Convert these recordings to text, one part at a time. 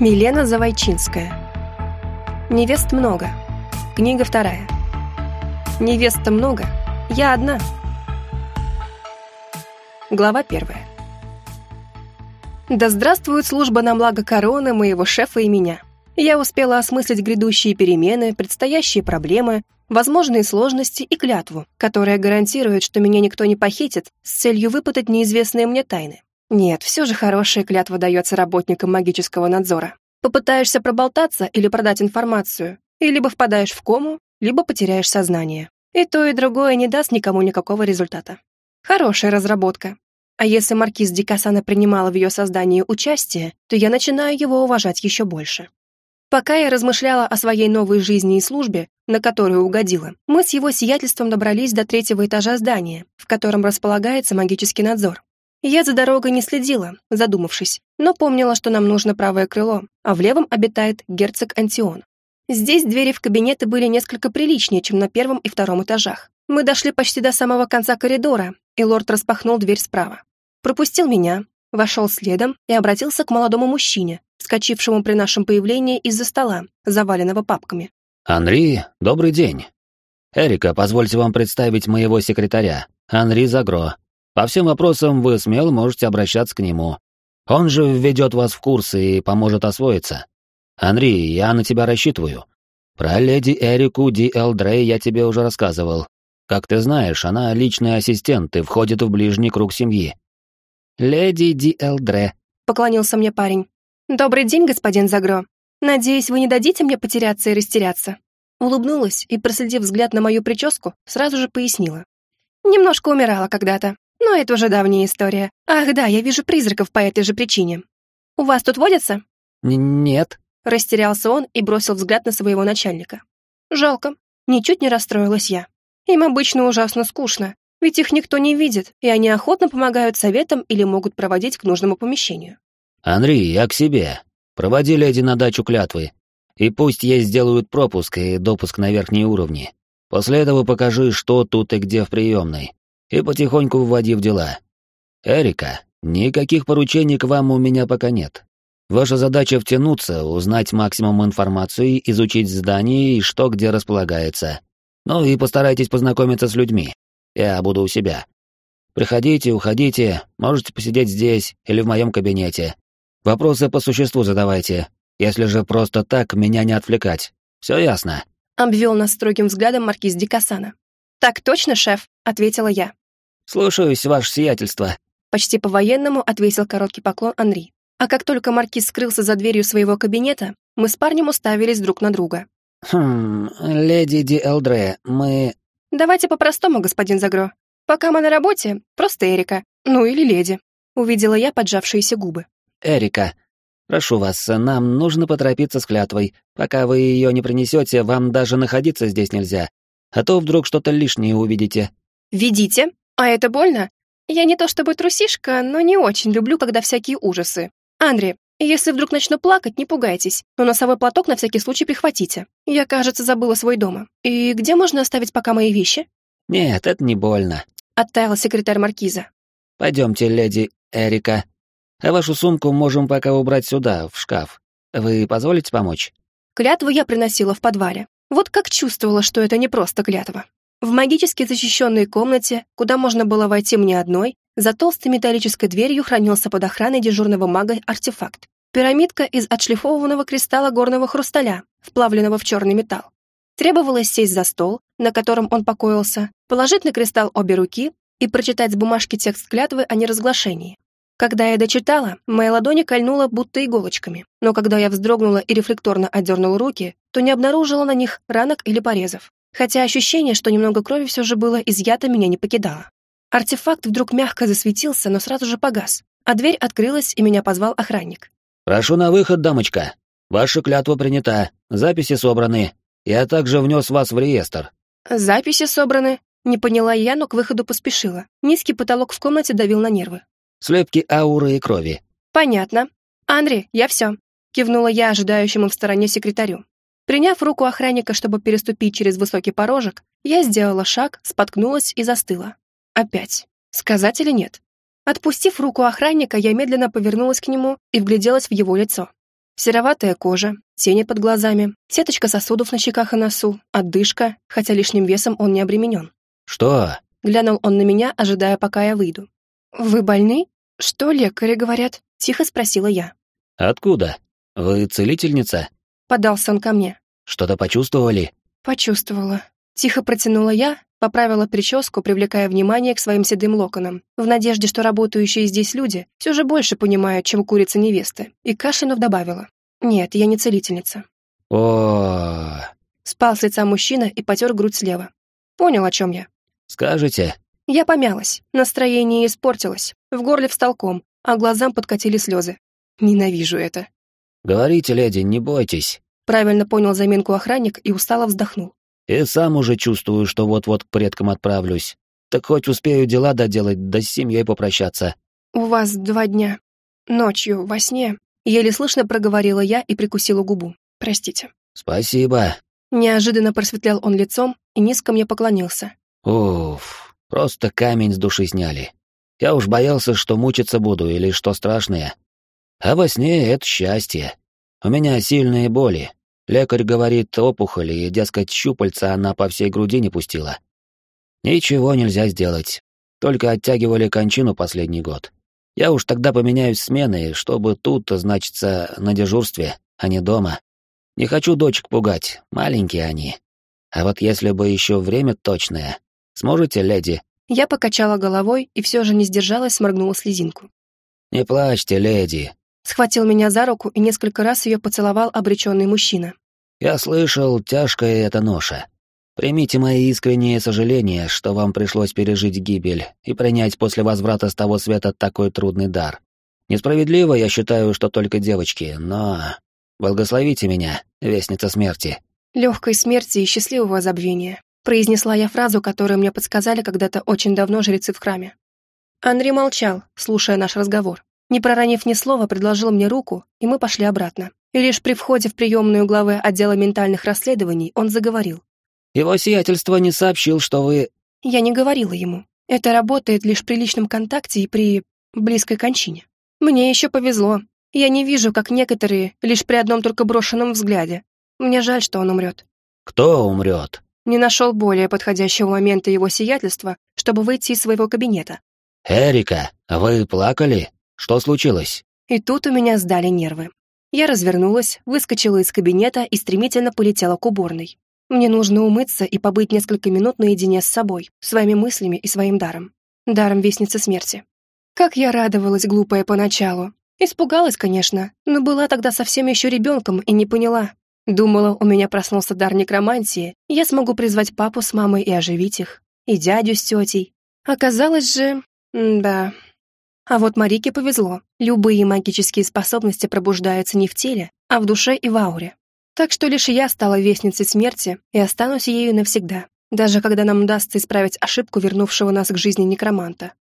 Милена Завойчинская. Невест много. Книга вторая. Невеста много. Я одна. Глава первая. Да здравствует служба на благо короны, моего шефа и меня. Я успела осмыслить грядущие перемены, предстоящие проблемы, возможные сложности и клятву, которая гарантирует, что меня никто не похитит с целью выпытать неизвестные мне тайны. Нет, все же хорошая клятва дается работникам магического надзора. Попытаешься проболтаться или продать информацию, и либо впадаешь в кому, либо потеряешь сознание. И то, и другое не даст никому никакого результата. Хорошая разработка. А если маркиз Дикасана принимала в ее создании участие, то я начинаю его уважать еще больше. Пока я размышляла о своей новой жизни и службе, на которую угодила, мы с его сиятельством добрались до третьего этажа здания, в котором располагается магический надзор. Я за дорогой не следила, задумавшись, но помнила, что нам нужно правое крыло, а в левом обитает герцог Антион. Здесь двери в кабинеты были несколько приличнее, чем на первом и втором этажах. Мы дошли почти до самого конца коридора, и лорд распахнул дверь справа. Пропустил меня, вошел следом и обратился к молодому мужчине, вскочившему при нашем появлении из-за стола, заваленного папками. «Анри, добрый день. Эрика, позвольте вам представить моего секретаря, Анри Загро, по всем вопросам вы смело можете обращаться к нему. Он же введет вас в курсы и поможет освоиться. Анри, я на тебя рассчитываю. Про леди Эрику Ди Элдрей я тебе уже рассказывал. Как ты знаешь, она личный ассистент и входит в ближний круг семьи. Леди Ди Элдре, поклонился мне парень. Добрый день, господин Загро. Надеюсь, вы не дадите мне потеряться и растеряться. Улыбнулась и, проследив взгляд на мою прическу, сразу же пояснила. Немножко умирала когда-то. Но это уже давняя история. Ах да, я вижу призраков по этой же причине. У вас тут водятся? Н нет. Растерялся он и бросил взгляд на своего начальника. Жалко. Ничуть не расстроилась я. Им обычно ужасно скучно, ведь их никто не видит, и они охотно помогают советам или могут проводить к нужному помещению. «Анри, я к себе. Проводи леди на дачу клятвы. И пусть ей сделают пропуск и допуск на верхние уровни. После этого покажи, что тут и где в приемной и потихоньку вводи в дела. Эрика, никаких поручений к вам у меня пока нет. Ваша задача втянуться, узнать максимум информации, изучить здание и что где располагается. Ну и постарайтесь познакомиться с людьми. Я буду у себя. Приходите, уходите, можете посидеть здесь или в моем кабинете. Вопросы по существу задавайте. Если же просто так, меня не отвлекать. Все ясно?» Обвел нас строгим взглядом маркиз Дикасана. «Так точно, шеф», — ответила я. «Слушаюсь, ваше сиятельство», — почти по-военному ответил короткий поклон Анри. А как только маркиз скрылся за дверью своего кабинета, мы с парнем уставились друг на друга. «Хм, леди Ди Элдре, мы...» «Давайте по-простому, господин Загро. Пока мы на работе, просто Эрика. Ну или леди», — увидела я поджавшиеся губы. «Эрика, прошу вас, нам нужно поторопиться с клятвой. Пока вы ее не принесете, вам даже находиться здесь нельзя. А то вдруг что-то лишнее увидите». «Видите?» А это больно? Я не то чтобы трусишка, но не очень люблю, когда всякие ужасы. Андре, если вдруг начну плакать, не пугайтесь, но носовой платок на всякий случай прихватите. Я, кажется, забыла свой дома. И где можно оставить пока мои вещи? Нет, это не больно. Оттаял секретарь маркиза. Пойдемте, леди Эрика. А вашу сумку можем пока убрать сюда, в шкаф. Вы позволите помочь? Клятву я приносила в подвале. Вот как чувствовала, что это не просто клятва. В магически защищенной комнате, куда можно было войти мне одной, за толстой металлической дверью хранился под охраной дежурного мага артефакт. Пирамидка из отшлифованного кристалла горного хрусталя, вплавленного в черный металл. Требовалось сесть за стол, на котором он покоился, положить на кристалл обе руки и прочитать с бумажки текст клятвы о неразглашении. Когда я дочитала, моя ладони кольнула будто иголочками, но когда я вздрогнула и рефлекторно отдернула руки, то не обнаружила на них ранок или порезов хотя ощущение, что немного крови все же было изъято, меня не покидало. Артефакт вдруг мягко засветился, но сразу же погас, а дверь открылась, и меня позвал охранник. «Прошу на выход, дамочка. Ваша клятва принята, записи собраны. Я также внес вас в реестр». «Записи собраны?» Не поняла я, но к выходу поспешила. Низкий потолок в комнате давил на нервы. «Слепки ауры и крови». «Понятно. Андрей, я все», — кивнула я ожидающему в стороне секретарю. Приняв руку охранника, чтобы переступить через высокий порожек, я сделала шаг, споткнулась и застыла. Опять. Сказать или нет? Отпустив руку охранника, я медленно повернулась к нему и вгляделась в его лицо. Сероватая кожа, тени под глазами, сеточка сосудов на щеках и носу, отдышка, хотя лишним весом он не обременен. «Что?» — глянул он на меня, ожидая, пока я выйду. «Вы больны? Что лекари говорят?» — тихо спросила я. «Откуда? Вы целительница?» Подался он ко мне. «Что-то почувствовали?» «Почувствовала». Тихо протянула я, поправила прическу, привлекая внимание к своим седым локонам, в надежде, что работающие здесь люди все же больше понимают, чем курица невесты, и кашлянув добавила. «Нет, я не целительница». О, Спал с лица мужчина и потер грудь слева. Понял, о чем я. Скажете? Я помялась, настроение испортилось, в горле встал ком, а глазам подкатили слезы. Ненавижу это. Говорите, леди, не бойтесь. Правильно понял заминку охранник и устало вздохнул. И сам уже чувствую, что вот-вот к предкам отправлюсь. Так хоть успею дела доделать, да с семьей попрощаться. У вас два дня. Ночью, во сне. Еле слышно проговорила я и прикусила губу. Простите. Спасибо. Неожиданно просветлял он лицом и низко мне поклонился. Уф, просто камень с души сняли. Я уж боялся, что мучиться буду или что страшное. А во сне это счастье. У меня сильные боли, Лекарь говорит опухоли, и, дескать, щупальца она по всей груди не пустила. Ничего нельзя сделать. Только оттягивали кончину последний год. Я уж тогда поменяюсь смены, чтобы тут, значится, на дежурстве, а не дома. Не хочу дочек пугать, маленькие они. А вот если бы еще время точное. Сможете, леди? Я покачала головой и все же не сдержалась, сморгнула слезинку. Не плачьте, леди. Схватил меня за руку и несколько раз ее поцеловал обреченный мужчина. Я слышал, тяжкая эта ноша. Примите мои искренние сожаления, что вам пришлось пережить гибель и принять после возврата с того света такой трудный дар. Несправедливо я считаю, что только девочки, но... Благословите меня, Вестница Смерти. Легкой смерти и счастливого забвения. Произнесла я фразу, которую мне подсказали когда-то очень давно жрецы в храме. Андрей молчал, слушая наш разговор. Не проронив ни слова, предложил мне руку, и мы пошли обратно. И лишь при входе в приемную главы отдела ментальных расследований он заговорил. «Его сиятельство не сообщил, что вы...» Я не говорила ему. Это работает лишь при личном контакте и при близкой кончине. Мне еще повезло. Я не вижу, как некоторые, лишь при одном только брошенном взгляде. Мне жаль, что он умрет. «Кто умрет?» Не нашел более подходящего момента его сиятельства, чтобы выйти из своего кабинета. «Эрика, вы плакали? Что случилось?» И тут у меня сдали нервы. Я развернулась, выскочила из кабинета и стремительно полетела к уборной. Мне нужно умыться и побыть несколько минут наедине с собой, своими мыслями и своим даром. Даром Вестницы Смерти. Как я радовалась, глупая, поначалу. Испугалась, конечно, но была тогда совсем еще ребенком и не поняла. Думала, у меня проснулся дар некромантии, я смогу призвать папу с мамой и оживить их, и дядю с тетей. Оказалось же... да, а вот Марике повезло. Любые магические способности пробуждаются не в теле, а в душе и в ауре. Так что лишь я стала вестницей смерти и останусь ею навсегда, даже когда нам удастся исправить ошибку вернувшего нас к жизни некроманта.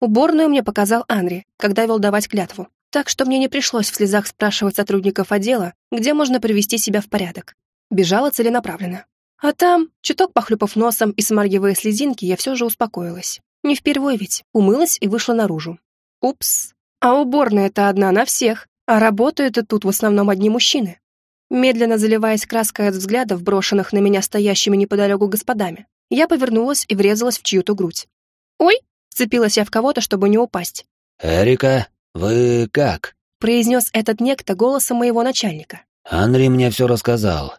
Уборную мне показал Анри, когда вел давать клятву, так что мне не пришлось в слезах спрашивать сотрудников отдела, где можно привести себя в порядок. Бежала целенаправленно. А там, чуток похлюпав носом и смаргивая слезинки, я все же успокоилась. Не впервой ведь, умылась и вышла наружу. Упс. А уборная-то одна на всех, а работают-то тут в основном одни мужчины. Медленно заливаясь краской от взглядов, брошенных на меня стоящими неподалеку господами, я повернулась и врезалась в чью-то грудь. «Ой!» — вцепилась я в кого-то, чтобы не упасть. «Эрика, вы как?» — произнес этот некто голосом моего начальника. «Анри мне все рассказал.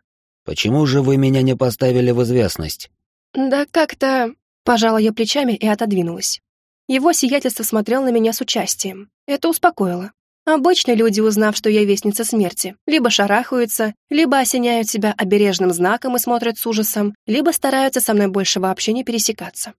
Почему же вы меня не поставили в известность?» «Да как-то...» — пожала я плечами и отодвинулась. Его сиятельство смотрел на меня с участием. Это успокоило. Обычно люди, узнав, что я вестница смерти, либо шарахаются, либо осеняют себя обережным знаком и смотрят с ужасом, либо стараются со мной больше вообще не пересекаться.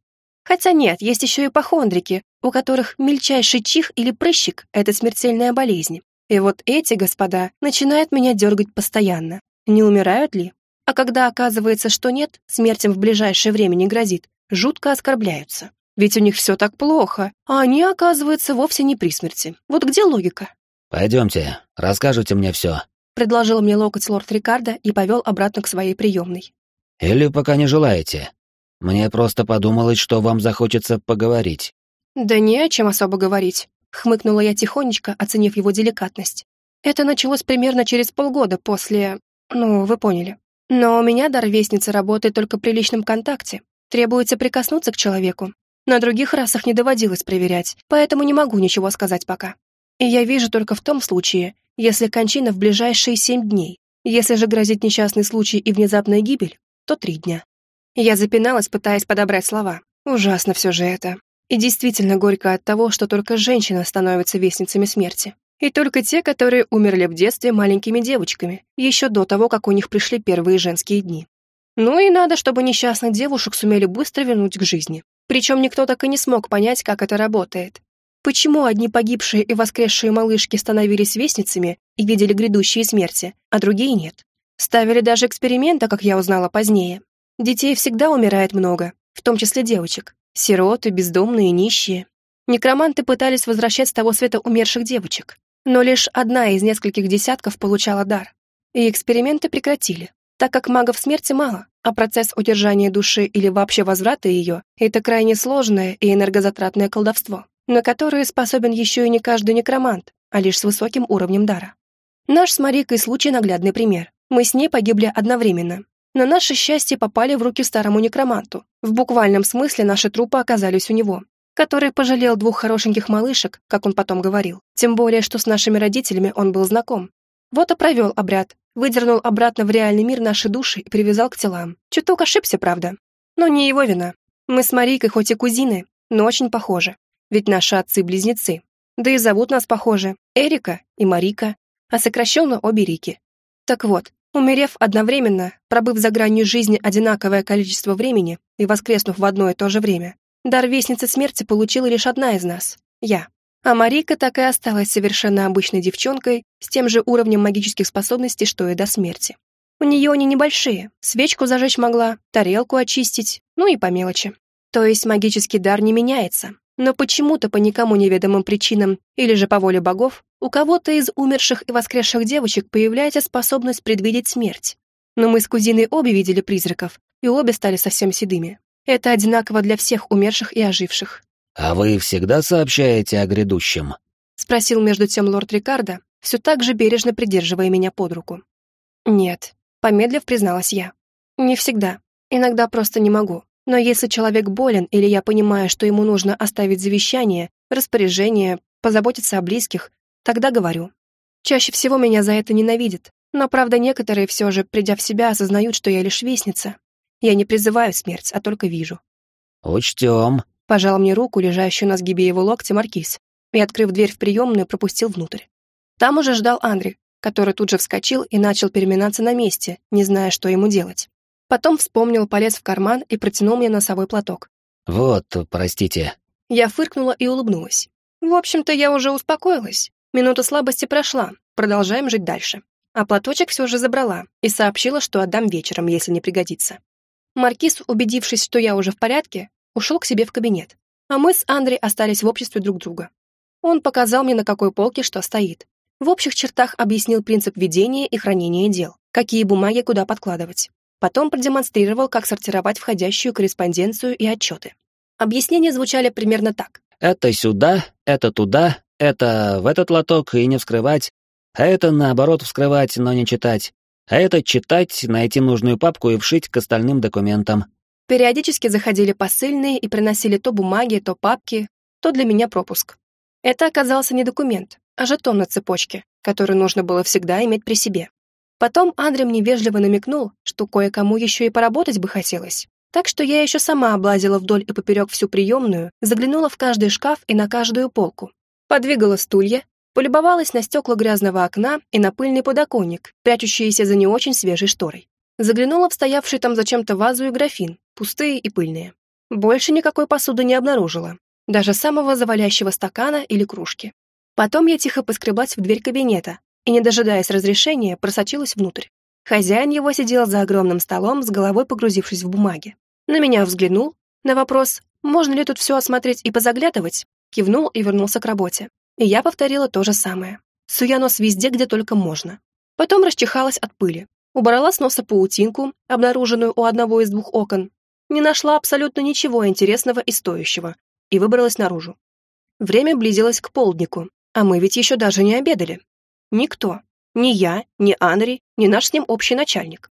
Хотя нет, есть еще и похондрики, у которых мельчайший чих или прыщик — это смертельная болезнь. И вот эти господа начинают меня дергать постоянно. Не умирают ли? А когда оказывается, что нет, смерть в ближайшее время не грозит, жутко оскорбляются. Ведь у них все так плохо, а они, оказывается, вовсе не при смерти. Вот где логика? Пойдемте, расскажите мне все. Предложил мне локоть лорд Рикардо и повел обратно к своей приемной. Или пока не желаете? Мне просто подумалось, что вам захочется поговорить. Да не о чем особо говорить. Хмыкнула я тихонечко, оценив его деликатность. Это началось примерно через полгода после... Ну, вы поняли. Но у меня дар вестницы работает только при личном контакте. Требуется прикоснуться к человеку. На других расах не доводилось проверять, поэтому не могу ничего сказать пока. И я вижу только в том случае, если кончина в ближайшие семь дней. Если же грозит несчастный случай и внезапная гибель, то три дня. Я запиналась, пытаясь подобрать слова. Ужасно все же это. И действительно горько от того, что только женщины становятся вестницами смерти. И только те, которые умерли в детстве маленькими девочками, еще до того, как у них пришли первые женские дни. Ну и надо, чтобы несчастных девушек сумели быстро вернуть к жизни. Причем никто так и не смог понять, как это работает. Почему одни погибшие и воскресшие малышки становились вестницами и видели грядущие смерти, а другие нет? Ставили даже эксперименты, как я узнала позднее. Детей всегда умирает много, в том числе девочек. Сироты, бездомные, нищие. Некроманты пытались возвращать с того света умерших девочек. Но лишь одна из нескольких десятков получала дар. И эксперименты прекратили, так как магов смерти мало, а процесс удержания души или вообще возврата ее – это крайне сложное и энергозатратное колдовство, на которое способен еще и не каждый некромант, а лишь с высоким уровнем дара. Наш с Марикой случай наглядный пример. Мы с ней погибли одновременно. На наше счастье попали в руки старому некроманту. В буквальном смысле наши трупы оказались у него который пожалел двух хорошеньких малышек, как он потом говорил. Тем более, что с нашими родителями он был знаком. Вот и провел обряд, выдернул обратно в реальный мир наши души и привязал к телам. Чуток ошибся, правда. Но не его вина. Мы с Марикой хоть и кузины, но очень похожи. Ведь наши отцы-близнецы. Да и зовут нас похожи. Эрика и Марика, а сокращенно обе Рики. Так вот, умерев одновременно, пробыв за гранью жизни одинаковое количество времени и воскреснув в одно и то же время, Дар Вестницы Смерти получила лишь одна из нас — я. А Марика так и осталась совершенно обычной девчонкой с тем же уровнем магических способностей, что и до смерти. У нее они небольшие, свечку зажечь могла, тарелку очистить, ну и по мелочи. То есть магический дар не меняется, но почему-то по никому неведомым причинам или же по воле богов у кого-то из умерших и воскресших девочек появляется способность предвидеть смерть. Но мы с кузиной обе видели призраков, и обе стали совсем седыми. Это одинаково для всех умерших и оживших. «А вы всегда сообщаете о грядущем?» — спросил между тем лорд Рикардо, все так же бережно придерживая меня под руку. «Нет», — помедлив призналась я. «Не всегда. Иногда просто не могу. Но если человек болен или я понимаю, что ему нужно оставить завещание, распоряжение, позаботиться о близких, тогда говорю. Чаще всего меня за это ненавидят, но, правда, некоторые все же, придя в себя, осознают, что я лишь вестница, я не призываю смерть, а только вижу. «Учтем», — пожал мне руку, лежащую на сгибе его локтя, маркиз, и, открыв дверь в приемную, пропустил внутрь. Там уже ждал Андрей, который тут же вскочил и начал переминаться на месте, не зная, что ему делать. Потом вспомнил, полез в карман и протянул мне носовой платок. «Вот, простите». Я фыркнула и улыбнулась. В общем-то, я уже успокоилась. Минута слабости прошла, продолжаем жить дальше. А платочек все же забрала и сообщила, что отдам вечером, если не пригодится. Маркиз, убедившись, что я уже в порядке, ушел к себе в кабинет, а мы с Андрей остались в обществе друг друга. Он показал мне, на какой полке что стоит. В общих чертах объяснил принцип ведения и хранения дел, какие бумаги куда подкладывать. Потом продемонстрировал, как сортировать входящую корреспонденцию и отчеты. Объяснения звучали примерно так. «Это сюда, это туда, это в этот лоток и не вскрывать, а это наоборот вскрывать, но не читать, а это читать, найти нужную папку и вшить к остальным документам. Периодически заходили посыльные и приносили то бумаги, то папки, то для меня пропуск. Это оказался не документ, а жетон на цепочке, который нужно было всегда иметь при себе. Потом Андрей мне вежливо намекнул, что кое-кому еще и поработать бы хотелось. Так что я еще сама облазила вдоль и поперек всю приемную, заглянула в каждый шкаф и на каждую полку. Подвигала стулья, Полюбовалась на стекла грязного окна и на пыльный подоконник, прячущиеся за не очень свежей шторой. Заглянула в стоявший там зачем-то вазу и графин, пустые и пыльные. Больше никакой посуды не обнаружила, даже самого завалящего стакана или кружки. Потом я тихо поскреблась в дверь кабинета и, не дожидаясь разрешения, просочилась внутрь. Хозяин его сидел за огромным столом, с головой погрузившись в бумаги. На меня взглянул, на вопрос, можно ли тут все осмотреть и позаглядывать, кивнул и вернулся к работе. И я повторила то же самое. Суя нос везде, где только можно. Потом расчихалась от пыли. Убрала с носа паутинку, обнаруженную у одного из двух окон. Не нашла абсолютно ничего интересного и стоящего. И выбралась наружу. Время близилось к полднику, а мы ведь еще даже не обедали. Никто. Ни я, ни Анри, ни наш с ним общий начальник.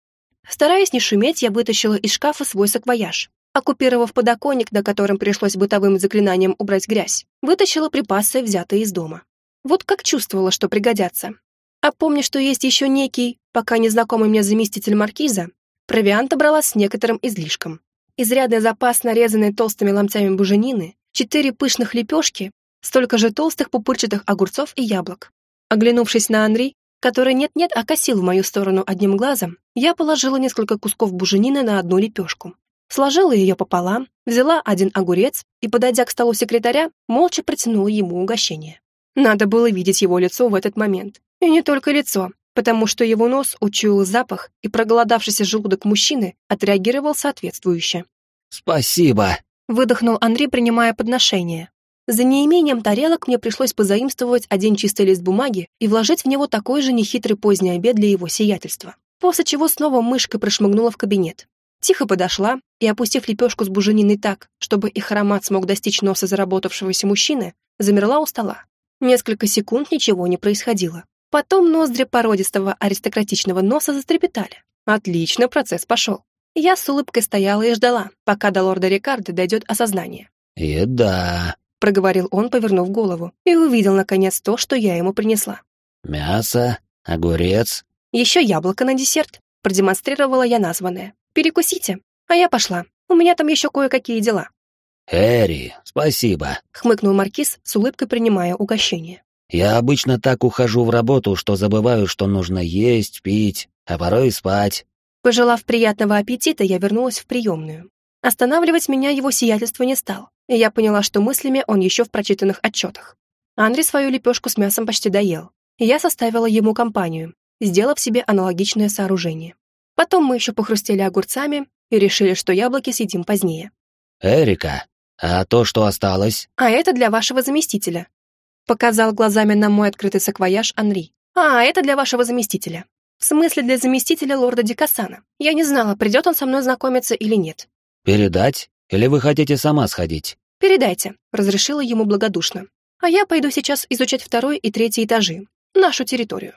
Стараясь не шуметь, я вытащила из шкафа свой саквояж. Оккупировав подоконник, на котором пришлось бытовым заклинанием убрать грязь, вытащила припасы, взятые из дома. Вот как чувствовала, что пригодятся. А помню, что есть еще некий, пока незнакомый мне заместитель маркиза, провианта брала с некоторым излишком. Изрядный запас нарезанной толстыми ломтями буженины, четыре пышных лепешки, столько же толстых пупырчатых огурцов и яблок. Оглянувшись на Анри, который нет-нет окосил в мою сторону одним глазом, я положила несколько кусков буженины на одну лепешку. Сложила ее пополам, взяла один огурец и, подойдя к столу секретаря, молча протянула ему угощение. Надо было видеть его лицо в этот момент. И не только лицо, потому что его нос учуял запах, и проголодавшийся желудок мужчины отреагировал соответствующе. «Спасибо!» — выдохнул Андрей, принимая подношение. За неимением тарелок мне пришлось позаимствовать один чистый лист бумаги и вложить в него такой же нехитрый поздний обед для его сиятельства. После чего снова мышкой прошмыгнула в кабинет. Тихо подошла и, опустив лепешку с бужениной так, чтобы их аромат смог достичь носа заработавшегося мужчины, замерла у стола. Несколько секунд ничего не происходило. Потом ноздри породистого аристократичного носа застрепетали. Отлично, процесс пошел. Я с улыбкой стояла и ждала, пока до лорда Рикардо дойдет осознание. «Еда», — проговорил он, повернув голову, и увидел, наконец, то, что я ему принесла. «Мясо, огурец». «Еще яблоко на десерт», — продемонстрировала я названное. «Перекусите, а я пошла. У меня там еще кое-какие дела». «Эри, спасибо», — хмыкнул Маркиз, с улыбкой принимая угощение. «Я обычно так ухожу в работу, что забываю, что нужно есть, пить, а порой и спать». Пожелав приятного аппетита, я вернулась в приемную. Останавливать меня его сиятельство не стал, и я поняла, что мыслями он еще в прочитанных отчетах. Андрей свою лепешку с мясом почти доел, и я составила ему компанию, сделав себе аналогичное сооружение. Потом мы еще похрустели огурцами и решили, что яблоки съедим позднее. «Эрика, а то, что осталось?» «А это для вашего заместителя», — показал глазами на мой открытый саквояж Анри. «А, это для вашего заместителя». «В смысле для заместителя лорда Дикасана. Я не знала, придет он со мной знакомиться или нет. «Передать? Или вы хотите сама сходить?» «Передайте», — разрешила ему благодушно. «А я пойду сейчас изучать второй и третий этажи, нашу территорию».